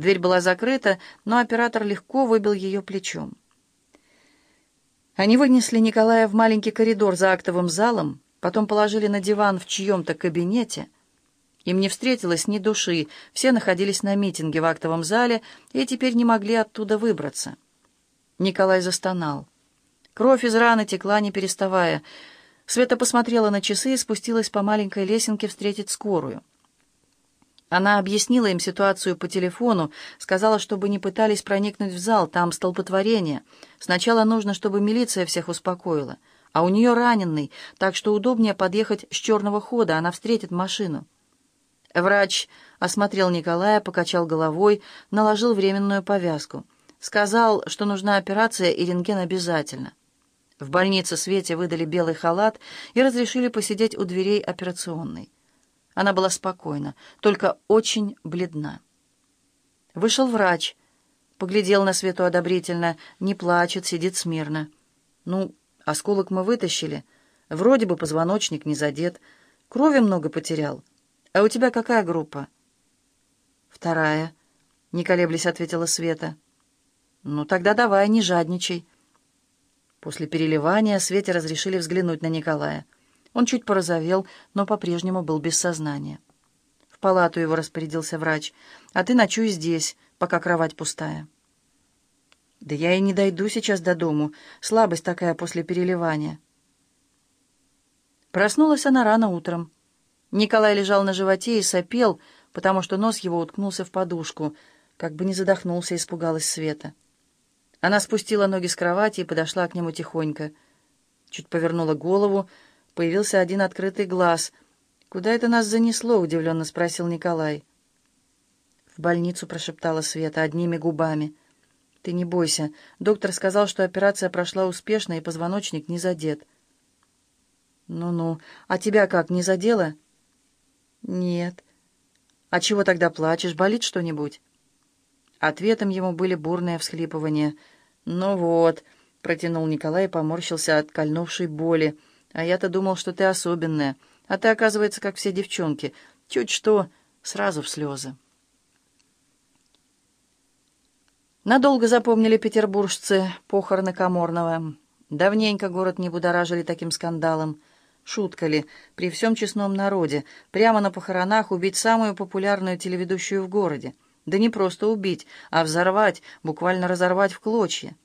Дверь была закрыта, но оператор легко выбил ее плечом. Они вынесли Николая в маленький коридор за актовым залом, потом положили на диван в чьем-то кабинете. Им не встретилось ни души, все находились на митинге в актовом зале и теперь не могли оттуда выбраться. Николай застонал. Кровь из раны текла, не переставая. Света посмотрела на часы и спустилась по маленькой лесенке встретить скорую. Она объяснила им ситуацию по телефону, сказала, чтобы не пытались проникнуть в зал, там столпотворение. Сначала нужно, чтобы милиция всех успокоила. А у нее раненый, так что удобнее подъехать с черного хода, она встретит машину. Врач осмотрел Николая, покачал головой, наложил временную повязку. Сказал, что нужна операция и рентген обязательно. В больнице Свете выдали белый халат и разрешили посидеть у дверей операционной. Она была спокойна, только очень бледна. Вышел врач, поглядел на Свету одобрительно, не плачет, сидит смирно. «Ну, осколок мы вытащили. Вроде бы позвоночник не задет. Крови много потерял. А у тебя какая группа?» «Вторая», — не колеблясь ответила Света. «Ну, тогда давай, не жадничай». После переливания Свете разрешили взглянуть на Николая. Он чуть порозовел, но по-прежнему был без сознания. В палату его распорядился врач. «А ты ночуй здесь, пока кровать пустая». «Да я и не дойду сейчас до дому. Слабость такая после переливания». Проснулась она рано утром. Николай лежал на животе и сопел, потому что нос его уткнулся в подушку. Как бы не задохнулся, испугалась Света. Она спустила ноги с кровати и подошла к нему тихонько. Чуть повернула голову, Появился один открытый глаз. «Куда это нас занесло?» — удивленно спросил Николай. «В больницу», — прошептала Света одними губами. «Ты не бойся. Доктор сказал, что операция прошла успешно, и позвоночник не задет». «Ну-ну. А тебя как, не задело?» «Нет». «А чего тогда плачешь? Болит что-нибудь?» Ответом ему были бурные всхлипывания. «Ну вот», — протянул Николай и поморщился от кольнувшей боли. А я-то думал, что ты особенная. А ты, оказывается, как все девчонки. Чуть что, сразу в слезы. Надолго запомнили петербуржцы похороны Каморного. Давненько город не будоражили таким скандалом. Шутка ли, при всем честном народе, прямо на похоронах убить самую популярную телеведущую в городе. Да не просто убить, а взорвать, буквально разорвать в клочья.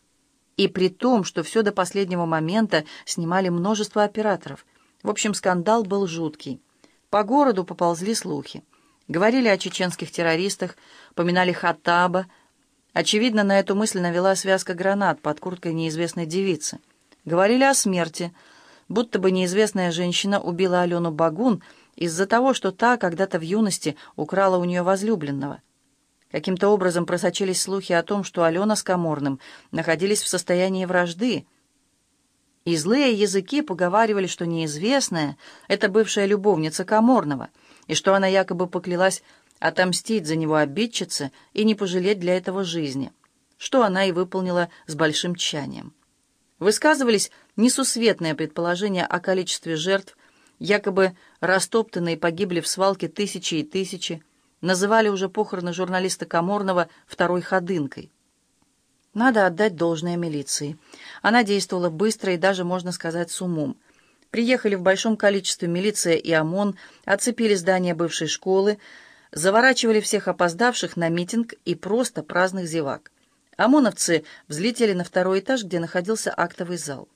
И при том, что все до последнего момента снимали множество операторов. В общем, скандал был жуткий. По городу поползли слухи. Говорили о чеченских террористах, поминали Хаттаба. Очевидно, на эту мысль навела связка гранат под курткой неизвестной девицы. Говорили о смерти, будто бы неизвестная женщина убила Алену Багун из-за того, что та когда-то в юности украла у нее возлюбленного. Каким-то образом просочились слухи о том, что Алена с Каморным находились в состоянии вражды. И злые языки поговаривали, что неизвестная — это бывшая любовница Каморного, и что она якобы поклялась отомстить за него обидчице и не пожалеть для этого жизни, что она и выполнила с большим тщанием. Высказывались несусветные предположения о количестве жертв, якобы растоптанные погибли в свалке тысячи и тысячи, называли уже похороны журналиста Каморного второй ходынкой. Надо отдать должное милиции. Она действовала быстро и даже, можно сказать, с умом. Приехали в большом количестве милиция и ОМОН, оцепили здание бывшей школы, заворачивали всех опоздавших на митинг и просто праздных зевак. ОМОНовцы взлетели на второй этаж, где находился актовый зал.